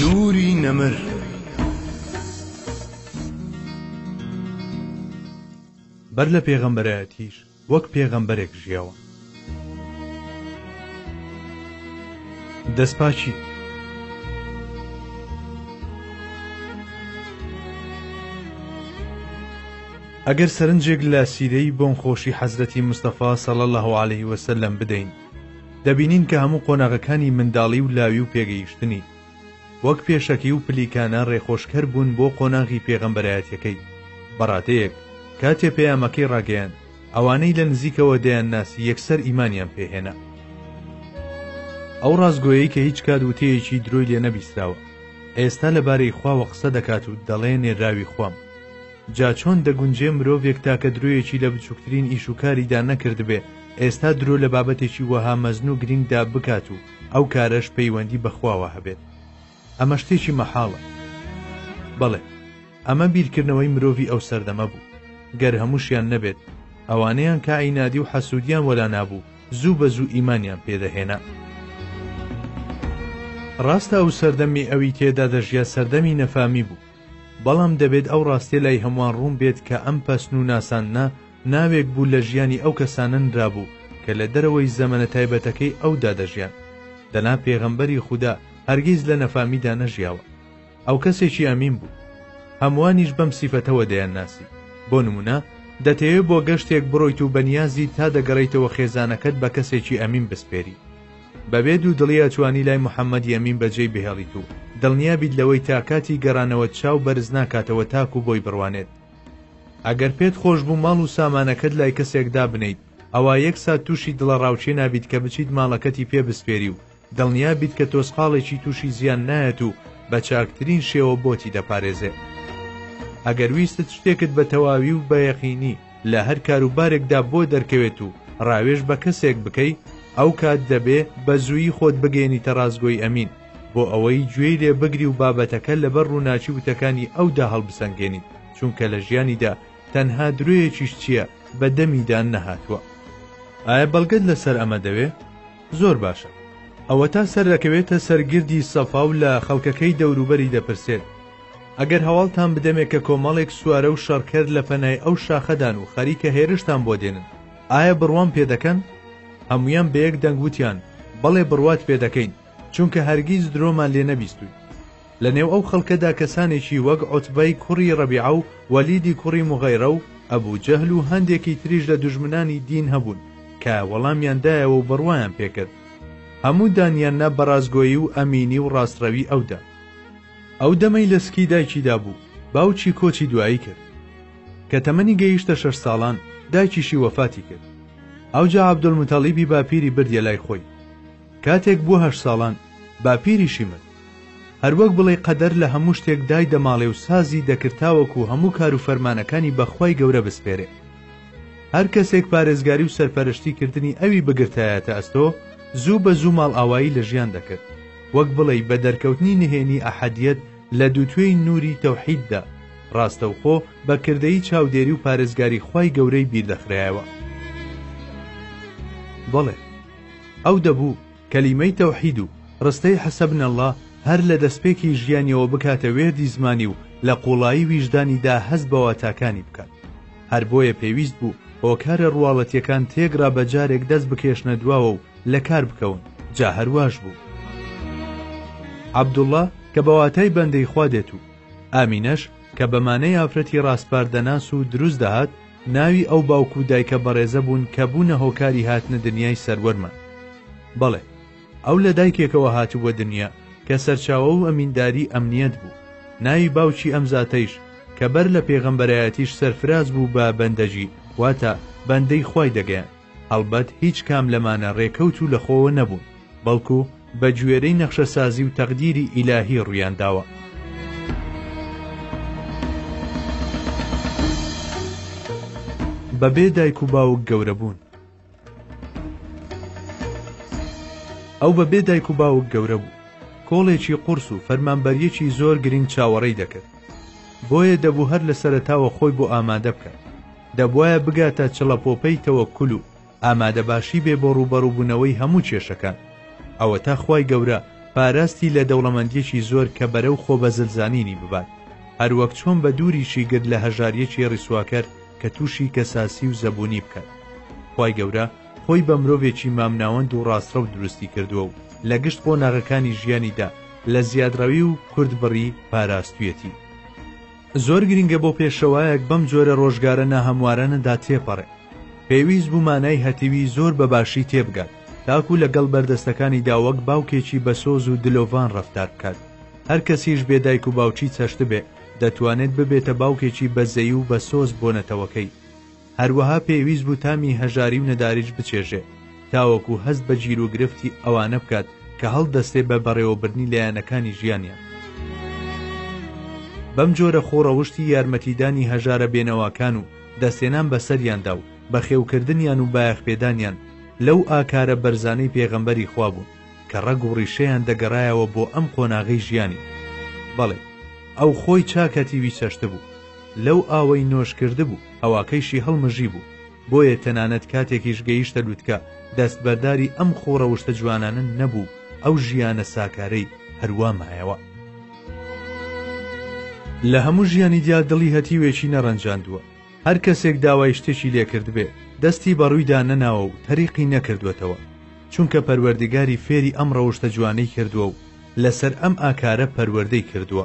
نوری نەمر بەر لە پێغەمبەرایەتیش وەک پێغەمبەرێک ژیاوە دەستپاچی ئەگەر سەرنجێک لە سیرەی بۆنخۆشی حەزرەتی مستەفا سەڵ لە هەواڵەی وەسەر لەم بدەین دەبینین کە هەموو قۆناغەکانی منداڵی و لاوی و پێگەیشتنی وەک پێشەکی و پلیکانە ڕێخۆشکەر بوون بۆ قۆناغی پێغەمبەرایەتیەکەی بەڕادەیەک کاتێ پەیامەکەی ڕاگەیان ئەوانەی لە نزیکەوە دەیان ناسی یەکسەر ئیمانیان پێهێنا ئەو ڕاستگۆیەی کە هیچ کات وتەیەکی درۆی لێ نەبیستراوە ئێستا لە بارەی خواوە قسە دەکات و دەڵێ نێراوی خوام جا چۆن دەگونجێ مرۆڤێک تاکە درۆیەکی لە بچووکترین ئیش و کاریدا نەکردبێ ئێستا درۆ لە بابەتێکی وەها مەزن و گرینگدا بکات و ئەو کارەش پەیوەندی بە خواوە هەبێت ئەمە شتێکی مەحاڵە بەڵێ ئەمە بیرکردنەوەی مرۆڤی ئەو سەردەمە بوو گەر هەمووشیان نەبێت ئەوانەیان کە عینادی و حەسوودیان وەلا نابوو زوو بە زوو ئیمانیان پێدەهێنا ڕاستە ئەو سەردەمی ئەوی تێدا دەژیا سەردەمی نەفامی بوو بەڵام دەبێت ئەو ڕاستێ لای هەمووان ڕوون بێت کە ئەم پەسن و ناساننا ناوێک بوو لە ژیانی ئەو کەسانە نرابوو کە لە دەرەوەی زەمەنە تایبەتەکەی ئەودا دەژیان، دەنا پێغەمبەری خودا هەرگیز لە نەفامیدا نەژیاوە. ئەو کەسێکی ئەمین بوو. هەمووانیش بەم سیفەتەوە دەیانناسی. بۆ نموونە، دەتەوێ بۆ گەشتێک بڕۆیت و بەنیازی تا دەگەڕێیتەوە خێزانەکەت بە کەسێکی ئەمین بسپێری. بەبێ دوودڵی ئەتوانی لای محەممەدی ئەمین بەجێی بهێڵیت و دڵنیا بیت لەوەی تا کاتی گەڕانەوەت چاو بەرز ناکاتەوە تاکوو بۆی بڕوانێت. ئەگەر پێت خۆش بوو ماڵ و سامانەکەت لای کەسێک دابنێیت، ئەوا یەک سات تووشی دڵەڕاوکێ نابیت کە بچیت ماڵەکەتی پێ بسپێری و دڵنیا بیت کە تۆزقاڵێکی تووشی زیان نایەت و بە چاکترین شێوە بۆتی دەپارێزێت. ئەگەر ویستت شتێکت بە تەواوی و بە یەقینی لە هەر کاروبارێکدا بۆ دەرکەوێت و ڕاوێژ بە کەسێک بکەی، ئەو کات دەبێ بە زوویی خۆت بگەیەنیتە ڕاستگۆی ئەمین. بۆ ئەوەی گوێی لێ بگری و بابەتەکە لەبەر ڕووناکی وتەکانی ئەودا هەڵبسەنگێنی چونکە لە ژیانیدا تەنها درۆیەکیش چییە بە دەمیدا نەهاتووە ئایا بەڵگەت لەسەر ئەمە دەوێ زۆر باشە ئەوە تا سەر دەکەوێتە سەرگردی سەفا و لە خەڵکەکەی دەوروبەری دەپرسێت ئەگەر هەواڵتان بدەمێک کە کۆمەڵێک سوارە و شەڕکەر لە پەنای ئەو شاخەدان و خەریکە هێرشتان بۆ دێنن ئایا بڕوام پێ دەکەن هەمویان بە یەک دەنگوتیان بەڵێ بڕوات پێ دەکەین چونکە هەرگیز درۆمان لێ نەبیستووی. لە نێو ئەو خەڵکەدا کەسانێکی وەک عوتبەی کوڕی ڕەبیعە و وەلیدی کوڕی موغیرە و ئەبو جەهل و هەندێکی تریش لە دوژمنانی دین هەبوون کە وەڵامیان دایەوە و بڕوایان پێ کرد هەموو دانیاننا بە ڕاستگۆیی و ئەمینی و ڕاستڕەوی ئەودا. ئەو دەمەی لە سکی دایکیدا بوو، باوکی کۆچی دوایی کرد. کە تەمەنی گەیشتە شەش ساڵان، دایکیشی وەفاتی کرد. ئەوجا عەبدولموتەڵیبی باپیری بردیە لای خۆی. کاتێک بووە هەشت ساڵان باپیریشی مرد. هەر وەک بڵێی قەدەر لە هەموو شتێک دای دەماڵێ و سازی دەکرد تاوەکو هەموو کار و فەرمانەکانی بە خوای گەورە بسپێرێ. هەر کەسێک پارێزگاری و سەرپەرشتی کردنی ئەوی بگرتایەتە ئەستۆ، زوو بە زوو ماڵئاوایی لە ژیان دەکرد. وەک بڵێی بە دەرکەوتنی نهێنی ئەحەدیەت لە دووتوێی نووری تەوحیددا، ڕاستەوخۆ بە کردەیی چاودێری و پارێزگاری خوای گەورەی بیر دەخرایەوە. بەڵێ ئەو دەبوو کەلیمەی تەوحید و ڕستەی حسبنا اللە هەر لە دەستپێکی ژیانیەوە بکاتە وێردی زمانی و لە قوڵایی ویژدانیدا هەست بە واتاکانی بکات هەر بۆیە پێویست بوو هۆکارە ڕواڵەتیەکان تێکڕا بە جارێک دەست بکێشنە دواوە و لە کار بکەون جا هەرواش بوو عەبدوڵڵا کە بە واتای بەندەی خوا دێت و ئامینەش کە بە مانەی ئافرەتی ڕاسپاردەناس و دروست دەهات، ناوی ئەو باوک و دایکە بەڕێزە بوون کە بوونە هۆکاری هاتنە دنیای سەروەرمان. بەڵێ، ئەو لە دایکێکەوە هاتبووە دنیا کە سەرچاوە و ئەمینداری ئەمنیەت بوو، ناوی باوکی ئەم زاتەیش کە بەر لە پێغەمبەرایەتیش سەرفراز بوو بە بەندەگی، واتە بەندەی خوای دەگەیاند. هەڵبەت هیچ کام لەمانە رێکەوت و لەخۆوە نەبوون، بەڵکو بە گوێرەی نەخشەسازی و تەقدیری ئیلاهی روویان داوە. بەبێ دایک و باوک گەورە بوون. ئەو بەبێ دایک و باوک گەورە بوو. کۆڵێکی قورس و فەرمانبەرییەکی زۆر گرنگ چاوەڕێی دەکرد. بۆیە دەبوو هەر لە سەرەتاوە خۆی بۆ ئامادە بکات. دەبوایە بگاتە چڵەپۆپەی تەوەکول و ئامادەباشی بێ بۆ ڕووبەڕووبونەوەی هەموو کێشەکان ئەوەتا خوای گەورە پاراستی لە دەوڵەمەندیەکی زۆر کە بەرەو خۆ بەزلزانینی ببات هەروەک چۆن بە دووریشی گرت لە هەژاریەکی ڕیسواکەر کە تووشی کەساسی و زەبونی بکات خوای گەورە خۆی بە مرۆڤێکی مامناوەند و ڕاستڕەو دروستی کردووە و لە گشت قۆناغەکانی ژیانیدا لە زیادڕەوی و کورد بڕی پاراستویەتی زۆر گرنگە بۆ پێشەوایەک بەم جۆرە ڕۆژگارە ناهەموارانەدا تێپەڕێ پێویست بوو مانای هەتیوی زۆر بە باشی تێبگات تاکو لە گەڵ بەردەستەکانیدا وەک باوکێکی بە سۆز و دلۆڤان ڕەفتار بکات هەر کەسیش بێ دایک و باوکی چەشتبێ دەتوانێت ببێتە باوکێکی بەزەی و بە سۆز بۆ نەتەوەکەی. هەروەها پێویست بوو تامی هەژاری و نەداریش بچێژێ تاوەکو هەست بە گیروگرفتی ئەوانە بکات کە هەڵدەستێ بە بەڕێوەبردنی لایەنەکانی ژیانیان. بەم جۆرە خۆ ڕەوشتی یارمەتیدانی هەژارە بێنەواکان و دەستێنان بە سەریاندا و بەخێوکردنیان و بایەخپێدانیان لەو ئاکارە بەرزانەی پێغەمبەری خوا بوون کە ڕەگ و ڕیشەیان دەگەڕایەوە بۆ ئەم قۆناغەی ژیانی. بەڵێ ئەو خۆی چاکەتیوی چەشتبوو. لەو ئاوەی نۆش کردبوو. هەواکەیشی هەڵمژیبوو، بۆیە تەنانەت کاتێکیش گەیشتە لوتکە، دەستبەرداری ئەم خۆ ڕەوشتە جوانانە نەبوو، ئەو ژیانە ساکارەی هەروا مایەوە. لە هەموو ژیانی دیا دڵی هەتیوێکی نەڕەنجاندووە، هەر کەسێک داوای شتێکی لێ کردبێ، دەستی بە ڕوویدا نەناوە و تەریقی نەکردووەتەوە، چونکە پەروەردگاری فێری ئەم ڕەوشتە جوانەی کردووە و لەسەر ئەم ئاکارە پەروەردەی کردووە.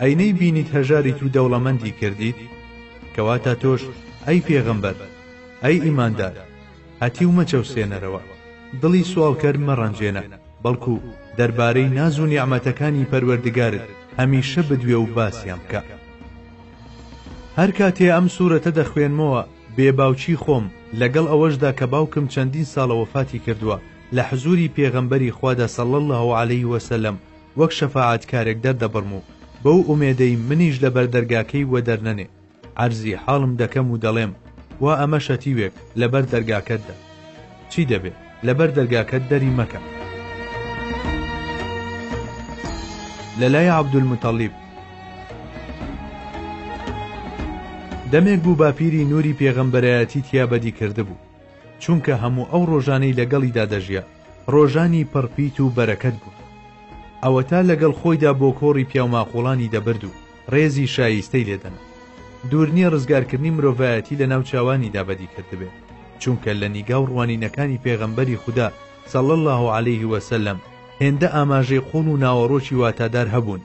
ئەی نەیبینیت هەژاریت و دەوڵەمەندی کردیت؟ کەواتە تۆش ئەی پێغەمبەر، ئەی ئیماندار، هەتیو مەچەوسێنەرەوە، دڵی سواڵکەر مەڕەنجێنە، بەڵکو دەربارەی ناز و نیعمەتەکانی پەروەردگارت هەمیشە بدوێ و باسیان بکە. هەر کاتێ ئەم سورەتە دەخوێنمەوە بێ باوکی خۆم، لەگەڵ ئەوەشدا کە باوکم چەندین ساڵە وەفاتی کردووە، لە حزوری پێغەمبەری خوادا صلی اللە علیە وسلم، وەک شەفاعەتکارێک دەردەبڕم و بەو ئومێدەی منیش لە بەر دەرگاکەی وەدەرنەنێ، عەرزی حاڵم دەکەم و دەڵێم، وا ئەمە شەتیوێک لە بەر دەرگاکەتدا. چی دەبێ؟ لە بەر دەرگاکەت دەری مەکە. لە لای عەبدولموتەڵیب. دەمێک بوو باپیری نووری پێغەمبەرایەتی تیا بەدی کردبوو، چونکە هەموو ئەو ڕۆژانەی لەگەڵیدا دەژیا، ڕۆژانی پڕ پیت و بەرەکەت بوون. ئەوەتا لەگەڵ خۆیدا بۆ کۆڕی پیاوماقووڵانی دەبرد و ڕێزی شاییستەی لێ دەنا. دوور نییە ڕزگارکردنی مرۆڤایەتی لەناو چاوانیدا بەدی کردبێ، چونکە لە نیگا و ڕوانینەکانی پێغەمبەری خودا صلی اللە علیه و سلم هێندە ئاماژەی قووڵ و ناوەڕۆکی واتادار هەبوون،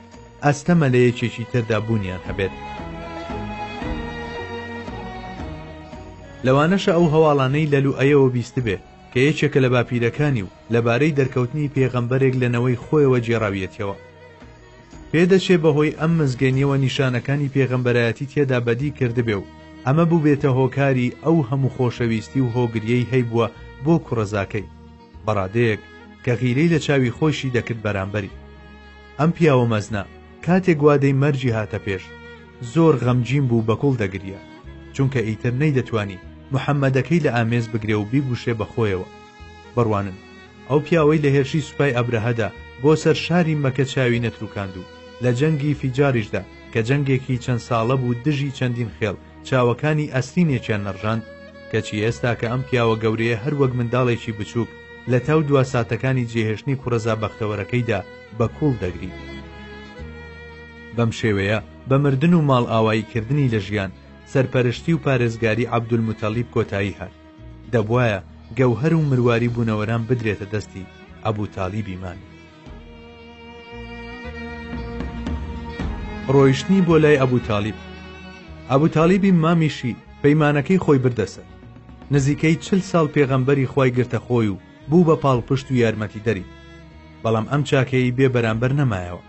ئەستەمە لە یەکێکی تردا بوونیان هەبێت. لەوانەشە ئەو هەواڵانەی لە لوئەیەوە بیستبێ، کە یەکێکە لە باپیرەکانی و لەبارەی دەرکەوتنی پێغەمبەرێک لە نەوەی خۆیەوە گێڕاویەتیەوە. پێدەچێ بەهۆی ئەم مزگێنیەوە نیشانەکانی پێغەمبەرایەتی تێدا بەدی کردبێ و ئەمە بووبێتە هۆکاری ئەو هەموو خۆشەویستی و هۆگریەی هەیبووە بۆ کوڕەزاکەی، بەڕادەیەک کە غیرەی لە چاوی خۆیشی دەکرد بەرامبەری. ئەم پیاوە مەزنە کاتێک وادەی مەرگی هاتە پێش، زۆر غەمگین بوو بە گوڵ دەگریا چونکە ئیتر نەیدەتوانی محەمەدەکەی لە ئامێز بگرێ و بیگوشێ بە خۆیەوە بڕوانن ئەو پیاوەی لە هێرشی سوپای ئەبرەهەدا بۆ سەر شاری مەکە چاوی نەتروکاند و لە جەنگی فیجاریشدا کە جەنگێکی چەند ساڵە بوو دژی چەندین خێڵ چاوەکانی ئەسرینێکیان نەڕژاند کەچی ئێستاکە ئەم پیاوە گەورەیە هەر وەک منداڵێکی بچووک لە تاو دوا ساتەکانی جێهێشتنی کوڕەزا بەختەوەرەکەیدا بە کوڵ دەگری. بەم شێوەیە بە مردن و ماڵئاوایی کردنی لە ژیان، سەرپەرشتی و پارێزگاری عەبدولموتەڵیب کۆتایی هات. دەبوایە گەوهەر و مرواری بوونەوەران بدرێتە دەستی ئەبوتالیبی مامی. ڕۆیشتنی بۆ لای ئەبوتالیب ئەبوتالیبی مامیشی پەیمانەکەی خۆی بردە سەر. نزیکەی چل ساڵ پێغەمبەری خوای گرتە خۆی و بوو بە پاڵپشت و یارمەتیدەری. بەڵام ئەم چاکەیەی بێ بەرامبەر نەمایەوە.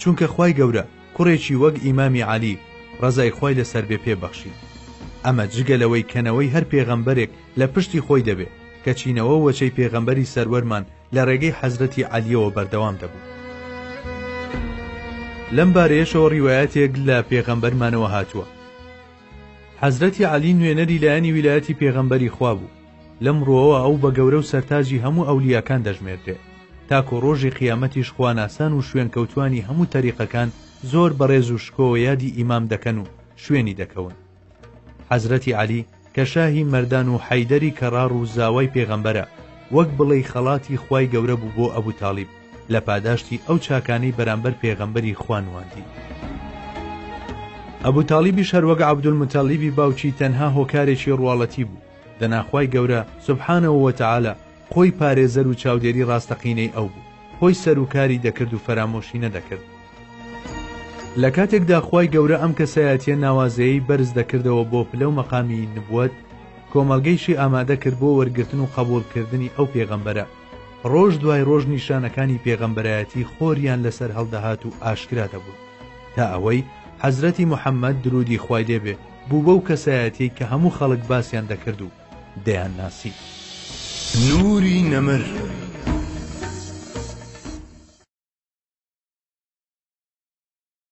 چونکە خوای گەورە کوڕێکی وەک ئیمامی عەلی ڕەزای خوای لەسەر بێ پێ بەخشی ئەمە جگە لەوەی کەنەوەی هەر پێغەمبەرێک لە پشتی خۆی دەبێ کە چینەوە وەچەی پێغەمبەری سەروەرمان لە ڕێگەی حەزرەتی عەلیەوە بەردەوام دەبوو. لەم بارەیەشەوە ڕیوایەتێک لە پێغەمبەرمانەوە هاتووە حەزرەتی عەلی نوێنەری لایەنی ویلایەتی پێغەمبەری خوا بوو، لەم ڕووەوە ئەو بە گەورە و سەرتاجی هەموو ئەولیاکان دەژمێردرێ، تاکوو ڕۆژی قیامەتیش خواناسان و شوێنکەوتووانی هەموو تەریقەکان زۆر بە ڕێز و شکۆوە یادی ئیمام دەکەن و شوێنی دەکەون. حەزرەتی عەلی کە شاهی مەردان و حەیدەری کەڕاڕ و زاوای پێغەمبەرە، وەک بڵێی خەڵاتی خوای گەورە بوو بۆ ئەبوو تاڵیب لە پاداشتی ئەو چاکانەی بەرامبەر پێغەمبەری خوا نواندی. ئەبوو تاڵیبیش هەر وەک عەبدولموتەڵیبی باوکی تەنها هۆکارێکی ڕواڵەتی بوو، دەنا خوای گەورە سبحانە وتعالی خۆی پارێزەر و چاودێری ڕاستەقینەی ئەو بوو خۆی سەر و کاری دەکرد و فەرامۆشی نەدەکرد. لە کاتێکدا خوای گەورە ئەم کەسایەتیە ناوازەیەی بەرز دەکردەوە بۆ پلە و مەقامی نبوەت، کۆمەڵگەیشی ئامادە کرد بۆ وەرگرتن و قەبووڵ کردنی ئەو پێغەمبەرە، ڕۆژ دوای ڕۆژ نیشانەکانی پێغەمبەرایەتی خۆریان لەسەر هەڵدەهات و ئاشکرا دەبوو تا ئەوەی حەزرەتی محەمەد درودی خوای لێ بێ بوو بەو کەسایەتیەی کە هەموو خەڵک باسیان دەکرد و دەیان ناسی. نوری نەمر.